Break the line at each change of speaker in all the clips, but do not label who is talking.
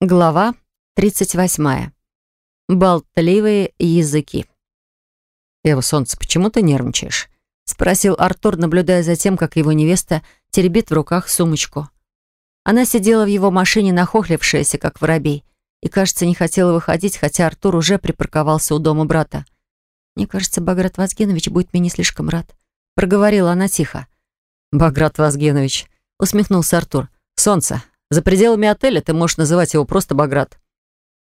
Глава 38. Болтливые языки.
«Эва, солнце, почему ты нервничаешь?» — спросил Артур, наблюдая за тем, как его невеста теребит в руках сумочку. Она сидела в его машине, нахохлившаяся, как воробей, и, кажется, не хотела выходить, хотя Артур уже припарковался у дома брата. «Мне кажется, Баграт Вазгенович будет мне не слишком рад», — проговорила она тихо.
«Баграт Вазгенович», — усмехнулся Артур. «Солнце, за пределами отеля ты можешь называть его просто Баграт».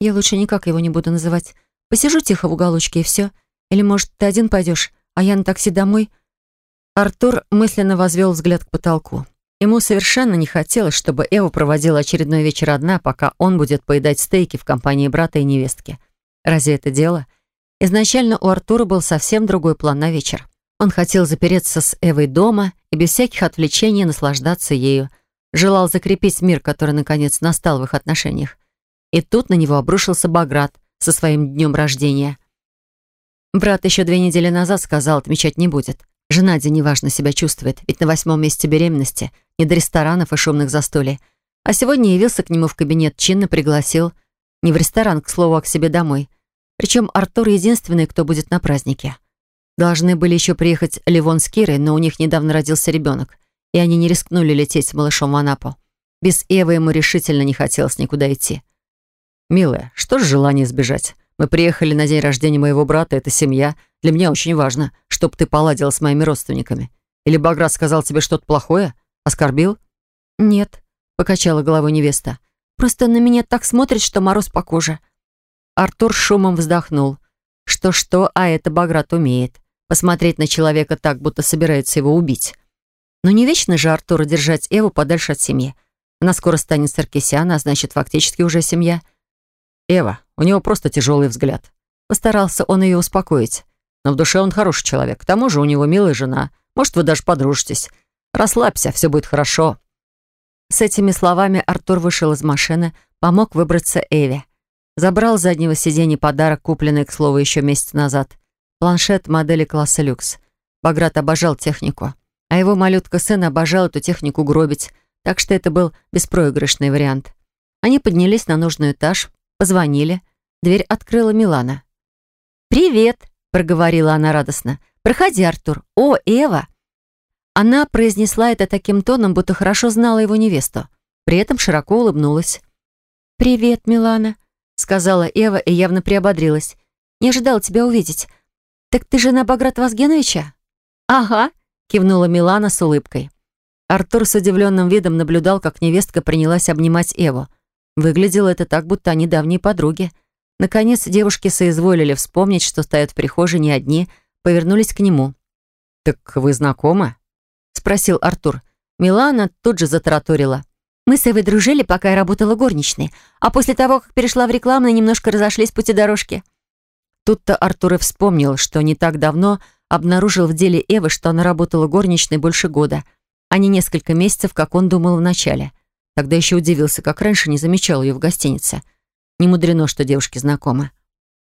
«Я лучше никак его не буду называть. Посижу тихо в уголочке и все. Или, может, ты один пойдешь, а я на такси домой?»
Артур мысленно возвел взгляд к потолку. Ему совершенно не хотелось, чтобы Эва проводила очередной вечер одна, пока он будет поедать стейки в компании брата и невестки. Разве это дело? Изначально у Артура был совсем другой план на вечер. Он хотел запереться с Эвой дома и без всяких отвлечений наслаждаться ею – желал закрепить мир, который наконец настал в их отношениях. И тут на него обрушился Баграт со своим днем рождения. Брат еще две недели назад сказал, отмечать не будет. Жена Ди неважно себя чувствует, ведь на восьмом месяце беременности не до ресторанов и шумных застолий. А сегодня явился к нему в кабинет, чинно пригласил. Не в ресторан, к слову, а к себе домой. Причем Артур единственный, кто будет на празднике. Должны были еще приехать Ливон с Кирой, но у них недавно родился ребенок и они не рискнули лететь с малышом в Анапу. Без Эвы ему решительно не хотелось никуда идти. «Милая, что ж желание сбежать? Мы приехали на день рождения моего брата, это семья. Для меня очень важно, чтобы ты поладила с моими родственниками. Или Баграт сказал тебе что-то плохое? Оскорбил?»
«Нет», — покачала головой невеста. «Просто на меня так смотрит, что мороз по коже».
Артур шумом вздохнул. Что-что, а это Баграт умеет. Посмотреть на человека так, будто собирается его убить. Но не вечно же Артуру держать Эву подальше от семьи. Она скоро станет Саркисяна, а значит, фактически уже семья. Эва, у него просто тяжелый взгляд. Постарался он ее успокоить. Но в душе он хороший человек. К тому же у него милая жена. Может, вы даже подружитесь. Расслабься, все будет хорошо. С этими словами Артур вышел из машины, помог выбраться Эве. Забрал с заднего сиденья подарок, купленный, к слову, еще месяц назад. Планшет модели класса люкс. Баграт обожал технику. А его малютка-сын обожал эту технику гробить, так что это был беспроигрышный вариант. Они поднялись на нужный этаж, позвонили. Дверь открыла Милана. «Привет!» — проговорила она радостно. «Проходи, Артур. О, Эва!» Она произнесла это таким тоном, будто хорошо знала его невесту. При этом широко улыбнулась.
«Привет, Милана», — сказала Эва и явно приободрилась. «Не ожидала тебя увидеть. Так ты жена Баграта Вазгеновича?»
«Ага», кивнула Милана с улыбкой. Артур с удивленным видом наблюдал, как невестка принялась обнимать Эву. Выглядело это так, будто они давние подруги. Наконец, девушки соизволили вспомнить, что стоят в прихожей не одни, повернулись к нему. «Так вы знакомы?» — спросил Артур. Милана тут же затараторила.
«Мы с Эвой дружили, пока я работала горничной, а после того, как перешла в рекламную, немножко разошлись пути дорожки».
Тут-то Артур и вспомнил, что не так давно обнаружил в деле Эвы, что она работала горничной больше года, а не несколько месяцев, как он думал вначале. Тогда еще удивился, как раньше не замечал ее в гостинице. Не мудрено, что девушки знакомы.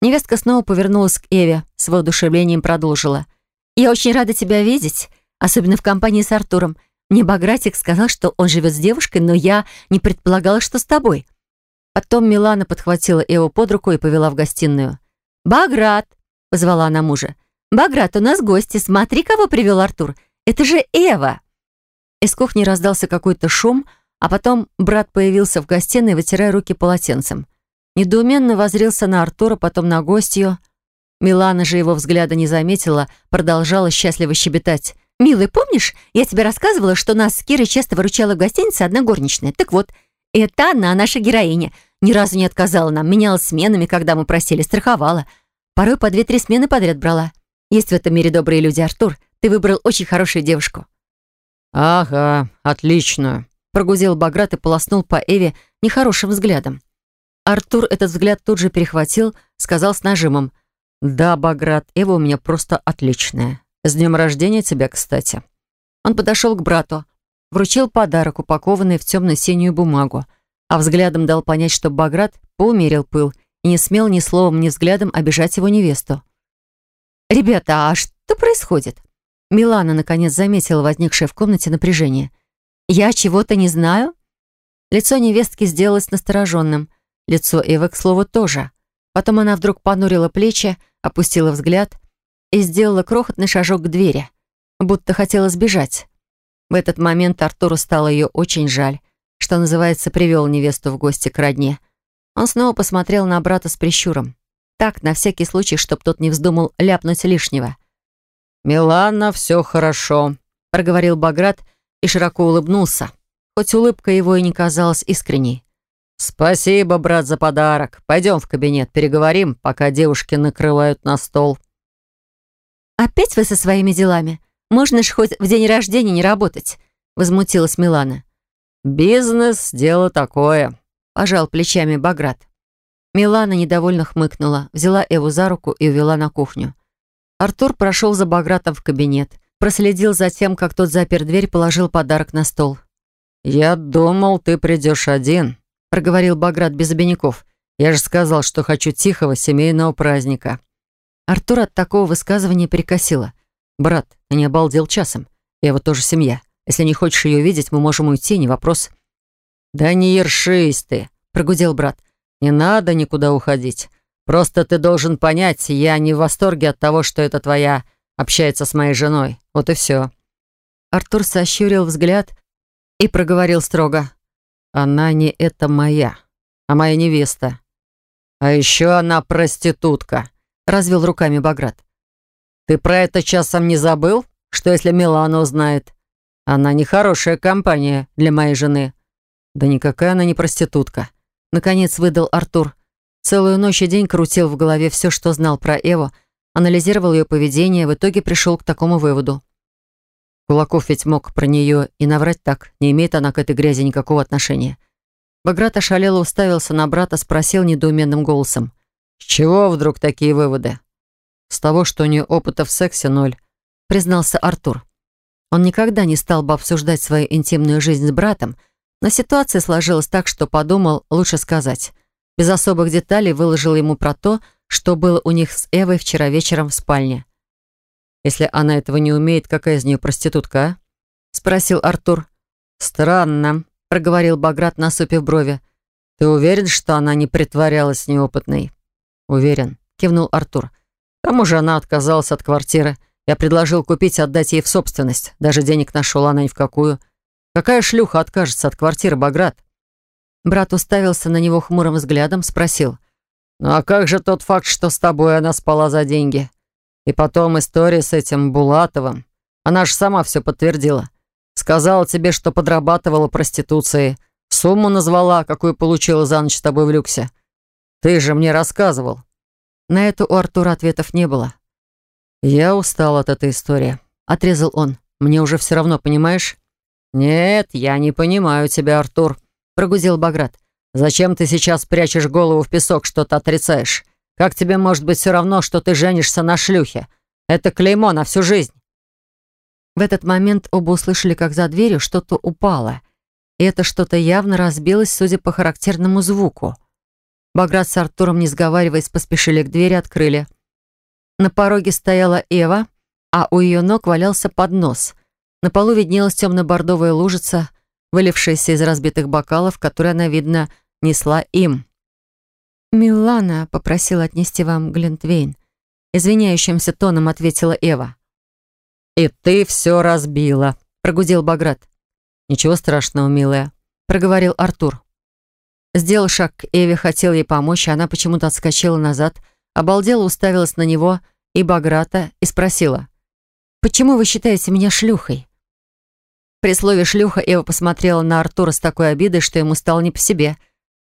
Невестка снова повернулась к Эве, с воодушевлением продолжила.
«Я очень рада тебя видеть, особенно в компании с Артуром. Мне Багратик сказал, что он живет с девушкой, но я не предполагала, что с тобой».
Потом Милана подхватила Эву под руку и повела в гостиную.
«Баграт!» — позвала она мужа. «Баграт, у нас гости. Смотри, кого привел Артур. Это же Эва!»
Из кухни раздался какой-то шум, а потом брат появился в гостиной, вытирая руки полотенцем. Недоуменно возрился на Артура, потом на гостью. Милана же его взгляда не заметила, продолжала счастливо щебетать.
«Милый, помнишь, я тебе рассказывала, что нас с Кирой часто выручала в гостинице одна горничная? Так вот, это она, наша героиня. Ни разу не отказала нам, меняла сменами, когда мы просили, страховала. Порой по две-три смены подряд брала. Есть в этом мире добрые люди, Артур. Ты выбрал очень хорошую девушку».
«Ага, отлично», — прогузел Баграт и полоснул по Эве нехорошим взглядом. Артур этот взгляд тут же перехватил, сказал с нажимом. «Да, Баграт, Эва у меня просто отличная. С днем рождения тебя, кстати». Он подошел к брату, вручил подарок, упакованный в темно-синюю бумагу, а взглядом дал понять, что Баграт поумерил пыл и не смел ни словом, ни взглядом обижать его невесту.
«Ребята, а что происходит?»
Милана наконец заметила возникшее в комнате напряжение.
«Я чего-то не знаю?»
Лицо невестки сделалось настороженным. Лицо Эвы, к слову, тоже. Потом она вдруг понурила плечи, опустила взгляд и сделала крохотный шажок к двери, будто хотела сбежать. В этот момент Артуру стало ее очень жаль, что называется, привел невесту в гости к родне. Он снова посмотрел на брата с прищуром. Так, на всякий случай, чтоб тот не вздумал ляпнуть лишнего.
«Милана, все хорошо», — проговорил Баграт и широко улыбнулся, хоть улыбка его и не казалась искренней. «Спасибо, брат, за подарок. Пойдем в кабинет, переговорим, пока девушки накрывают на стол».
«Опять вы со своими делами? Можно ж хоть в день рождения не работать», — возмутилась Милана.
«Бизнес — дело такое», — пожал плечами Баграт.
Милана недовольно хмыкнула, взяла Эву за руку и увела на кухню. Артур прошел за Багратом в кабинет, проследил за тем, как тот запер дверь, положил подарок на стол.
«Я думал, ты придешь один», — проговорил Баграт без обиняков. «Я же сказал, что хочу тихого семейного праздника».
Артур от такого высказывания перекосило.
«Брат, ты не обалдел часом? Эва тоже семья. Если не хочешь ее видеть, мы можем уйти, не вопрос». «Да не ершись ты», — прогудел брат. «Не надо никуда уходить. Просто ты должен понять, я не в восторге от того, что это твоя общается с моей женой. Вот и все».
Артур сощурил взгляд и проговорил строго.
«Она не это моя, а моя невеста. А еще она проститутка», — развел руками Баграт. «Ты про это часом не забыл? Что если Милана узнает? Она нехорошая компания для моей жены». «Да никакая она не проститутка», — наконец выдал Артур. Целую ночь и день крутил в голове все, что знал про Эву, анализировал ее поведение, в итоге пришел к такому выводу. Кулаков ведь мог про нее и наврать так, не имеет она к этой грязи никакого отношения. Баграт ошалело уставился на брата, спросил недоуменным голосом. «С чего вдруг такие выводы?» «С того, что у нее опыта в сексе ноль», — признался Артур. Он никогда не стал бы обсуждать свою интимную жизнь с братом, но ситуация сложилась так, что подумал, лучше сказать. Без особых деталей выложил ему про то, что было у них с Эвой вчера вечером в спальне. «Если она этого не умеет, какая из нее проститутка, а?» — спросил Артур. «Странно», — проговорил Баграт, насупив брови. «Ты уверен, что она не притворялась неопытной?» «Уверен», — кивнул Артур. «К тому же она отказалась от квартиры. Я предложил купить, отдать ей в собственность. Даже денег нашел она ни в какую. Какая шлюха откажется от квартиры, Баграт?» Брат уставился на него хмурым взглядом, спросил. «Ну а как же тот факт, что с тобой она спала за деньги? И потом история с этим Булатовым. Она же сама все подтвердила. Сказала тебе, что подрабатывала проституцией. Сумму назвала, какую получила за ночь с тобой в люксе. Ты же мне рассказывал». На это у Артура ответов не было. «Я устал от этой истории», — отрезал он. «Мне уже все равно, понимаешь?» «Нет, я не понимаю тебя, Артур», — прогузил Баграт. «Зачем ты сейчас прячешь голову в песок, что-то отрицаешь? Как тебе может быть все равно, что ты женишься на шлюхе? Это клеймо на всю жизнь».
В этот момент оба услышали, как за дверью что-то упало. И это что-то явно разбилось, судя по характерному звуку. Баграт с Артуром, не сговариваясь, поспешили к двери, открыли. На пороге стояла Эва, а у ее ног валялся поднос. На полу виднелась темно-бордовая лужица, вылившаяся из разбитых бокалов, которые она, видно, несла им. «Милана попросила отнести вам Глинтвейн», — извиняющимся тоном ответила Эва.
«И ты все разбила», — прогудел Баграт. «Ничего страшного, милая», — проговорил Артур.
Сделал шаг к Эве, хотел ей помочь, а она почему-то отскочила назад — обалдела уставилась на него и Баграта и спросила, «Почему вы считаете меня шлюхой?» При слове «шлюха» Эва посмотрела на Артура с такой обидой, что ему стало не по себе.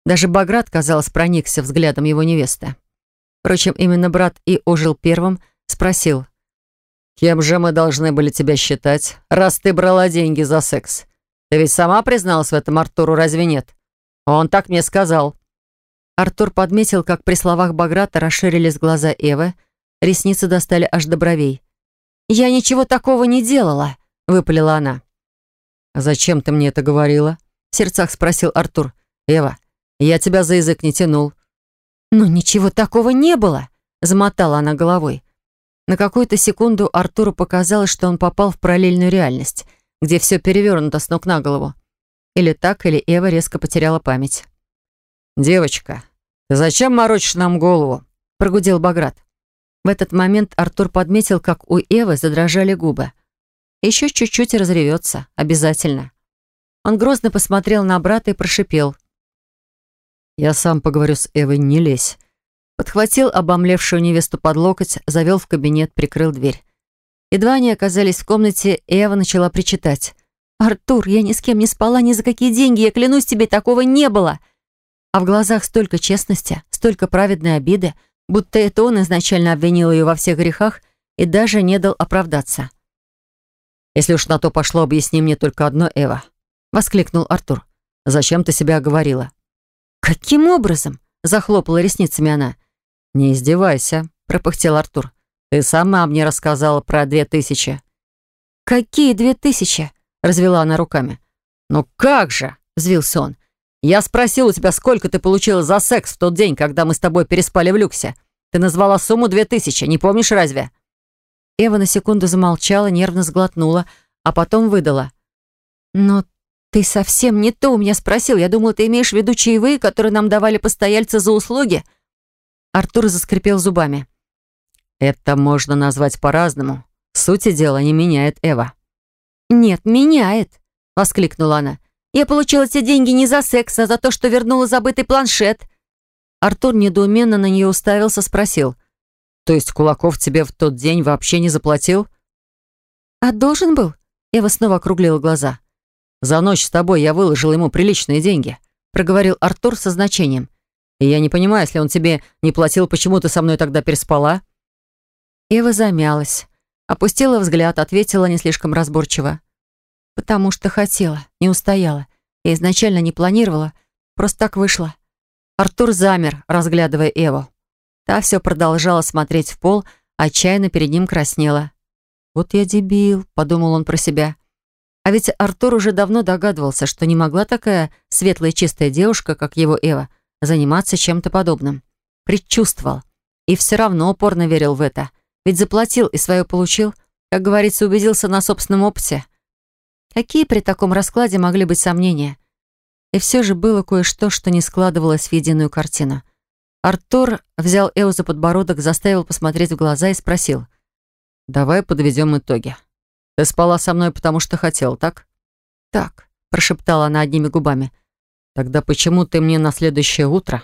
Даже Баграт, казалось, проникся взглядом его невесты. Впрочем, именно брат и ожил первым, спросил,
«Кем же мы должны были тебя считать, раз ты брала деньги за секс? Ты ведь сама призналась в этом Артуру, разве нет? Он так мне сказал».
Артур подметил, как при словах Баграта расширились глаза Эвы, ресницы достали аж до бровей. «Я ничего такого не делала», — выпалила она.
«А зачем ты мне это говорила?» — в сердцах спросил Артур. «Эва, я тебя за язык не тянул».
«Но ничего такого не было», — замотала она головой. На какую-то секунду Артуру показалось, что он попал в параллельную реальность, где все перевернуто с ног на голову. Или так, или Эва резко потеряла память.
«Девочка, ты зачем морочишь нам голову?»
— прогудел Баграт. В этот момент Артур подметил, как у Эвы задрожали губы. Еще чуть-чуть разревется, обязательно. Он грозно посмотрел на брата и прошипел.
«Я сам поговорю с Эвой, не лезь».
Подхватил обомлевшую невесту под локоть, завел в кабинет, прикрыл дверь. Едва они оказались в комнате, Эва начала причитать. «Артур, я ни с кем не спала, ни за какие деньги, я клянусь тебе, такого не было!» А в глазах столько честности, столько праведной обиды, будто это он изначально обвинил ее во всех грехах и даже не дал оправдаться.
«Если уж на то пошло, объясни мне только одно, Эва», — воскликнул Артур. «Зачем ты себя оговорила?»
«Каким образом?» — захлопала ресницами она.
«Не издевайся», — пропыхтел Артур. «Ты сама мне рассказала про две тысячи».
«Какие две тысячи?» — развела она руками.
«Ну как же?» — взвился он. «Я спросил у тебя, сколько ты получила за секс в тот день, когда мы с тобой переспали в люксе. Ты назвала сумму две тысячи, не помнишь разве?»
Эва на секунду замолчала, нервно сглотнула, а потом выдала. «Но ты совсем не то у меня спросил. Я думала, ты имеешь в виду чаевые, которые нам давали постояльцы за услуги?» Артур заскрипел зубами.
«Это можно назвать по-разному. Сути дела не меняет Эва».
«Нет, меняет», — воскликнула она. «Я получила эти деньги не за секс, а за то, что вернула забытый планшет». Артур недоуменно на нее уставился, спросил.
«То есть Кулаков тебе в тот день вообще не заплатил?»
«А должен был?» Эва снова округлила глаза.
«За ночь с тобой я выложил ему приличные деньги», — проговорил Артур со значением. «И я не понимаю, если он тебе не платил, почему ты со мной тогда переспала?»
Эва замялась. Опустила взгляд, ответила не слишком разборчиво. «Потому что хотела, не устояла. Я изначально не планировала, просто так вышло». Артур замер, разглядывая Эву. Та все продолжала смотреть в пол, отчаянно перед ним краснела. «Вот я дебил», — подумал он про себя. А ведь Артур уже давно догадывался, что не могла такая светлая чистая девушка, как его Эва, заниматься чем-то подобным. Предчувствовал. И все равно упорно верил в это — ведь заплатил и свое получил, как говорится, убедился на собственном опыте. Какие при таком раскладе могли быть сомнения? И все же было кое-что, что не складывалось в единую картину. Артур взял Эо за подбородок, заставил посмотреть в глаза и спросил.
«Давай подведем итоги. Ты спала со мной, потому что хотел, так?»
«Так», — прошептала она одними губами.
«Тогда почему ты мне на следующее утро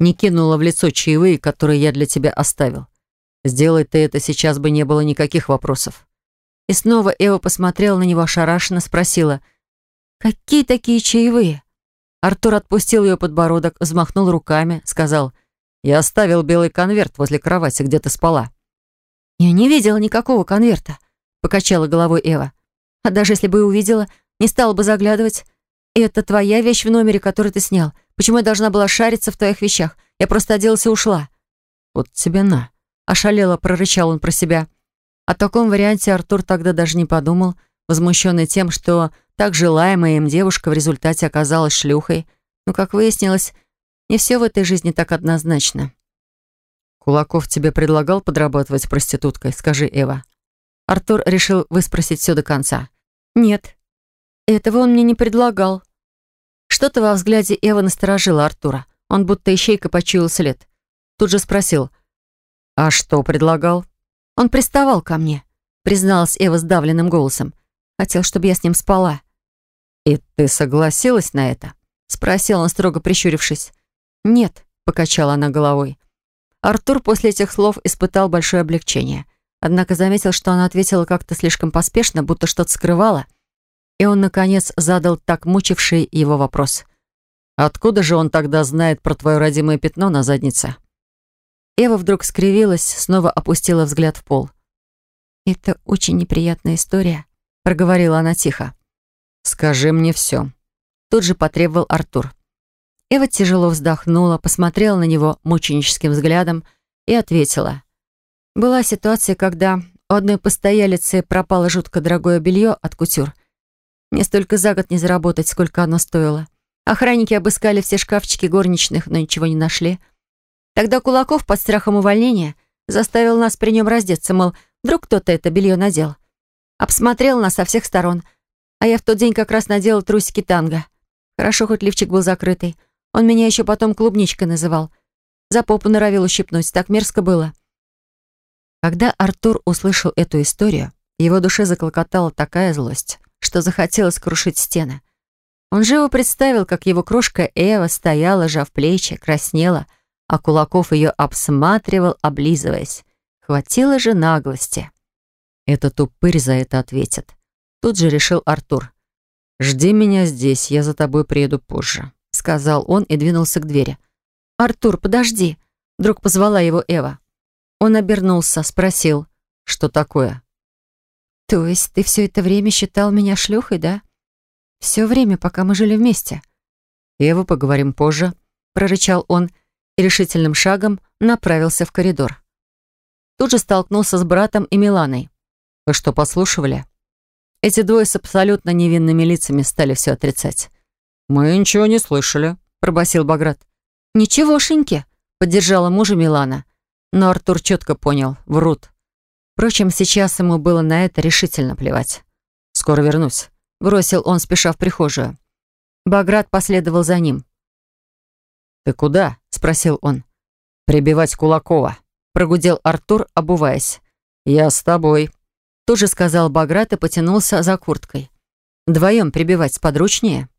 не кинула в лицо чаевые, которые я для тебя оставил? Сделай ты это, сейчас бы не было никаких вопросов.
И снова Эва посмотрела на него ошарашенно, спросила, «Какие такие чаевые?» Артур отпустил ее подбородок, взмахнул руками, сказал,
«Я оставил белый конверт возле кровати, где ты спала».
«Я не видела никакого конверта», — покачала головой Эва. «А даже если бы и увидела, не стала бы заглядывать. И это твоя вещь в номере, который ты снял. Почему я должна была шариться в твоих вещах? Я просто оделась и ушла».
«Вот тебе на»,
Ошалело прорычал он про себя. О таком варианте Артур тогда даже не подумал, возмущенный тем, что так желаемая им девушка в результате оказалась шлюхой. Но, как выяснилось, не все в этой жизни так однозначно.
«Кулаков тебе предлагал подрабатывать проституткой, скажи, Эва».
Артур решил выспросить все до конца. «Нет, этого он мне не предлагал». Что-то во взгляде Эвы насторожило Артура. Он будто ищейка почуял след. Тут же спросил —
«А что предлагал?»
«Он приставал ко мне», — призналась Эва сдавленным голосом. «Хотел, чтобы я с ним спала».
«И ты согласилась на это?»
— спросил он, строго прищурившись. «Нет», — покачала она головой. Артур после этих слов испытал большое облегчение. Однако заметил, что она ответила как-то слишком поспешно, будто что-то скрывала. И он, наконец, задал так мучивший его вопрос.
«Откуда же он тогда знает про твое родимое пятно на заднице?»
Эва вдруг скривилась, снова опустила взгляд в пол. «Это очень неприятная история», — проговорила она тихо.
«Скажи мне все», —
тут же потребовал Артур. Эва тяжело вздохнула, посмотрела на него мученическим взглядом и ответила. «Была ситуация, когда у одной постоялицы пропало жутко дорогое белье от кутюр. Мне столько за год не заработать, сколько оно стоило. Охранники обыскали все шкафчики горничных, но ничего не нашли». Тогда Кулаков под страхом увольнения заставил нас при нем раздеться, мол, вдруг кто-то это белье надел. Обсмотрел нас со всех сторон. А я в тот день как раз надела трусики танго.
Хорошо, хоть лифчик был закрытый. Он меня еще потом клубничкой называл. За попу норовил ущипнуть, так мерзко было. Когда Артур услышал эту историю, его душе заклокотала такая злость, что захотелось крушить стены. Он живо представил, как его крошка Эва стояла, жав плечи, краснела, а Кулаков ее обсматривал, облизываясь. Хватило же наглости. Этот упырь за это ответит. Тут же решил Артур. «Жди меня здесь, я за тобой приеду позже», — сказал он и двинулся к двери. «Артур, подожди!» — вдруг позвала его Эва. Он обернулся, спросил, что такое. «То есть ты все это время считал меня шлюхой, да? Все время, пока мы жили вместе?»
«Эва, поговорим позже», — прорычал он и решительным шагом направился в коридор. Тут же столкнулся с братом и Миланой. «Вы что, послушивали?» Эти двое с абсолютно невинными лицами стали все отрицать. «Мы ничего не слышали», — пробасил Баграт.
«Ничегошеньки», — поддержала мужа Милана. Но Артур четко понял, врут. Впрочем, сейчас ему было на это решительно плевать.
«Скоро вернусь», — бросил он, спеша в прихожую. Баграт последовал за ним. «Ты куда?» — спросил он. «Прибивать Кулакова», — прогудел Артур, обуваясь. «Я с тобой», — тут же сказал Баграт и потянулся за курткой. «Вдвоем прибивать сподручнее?»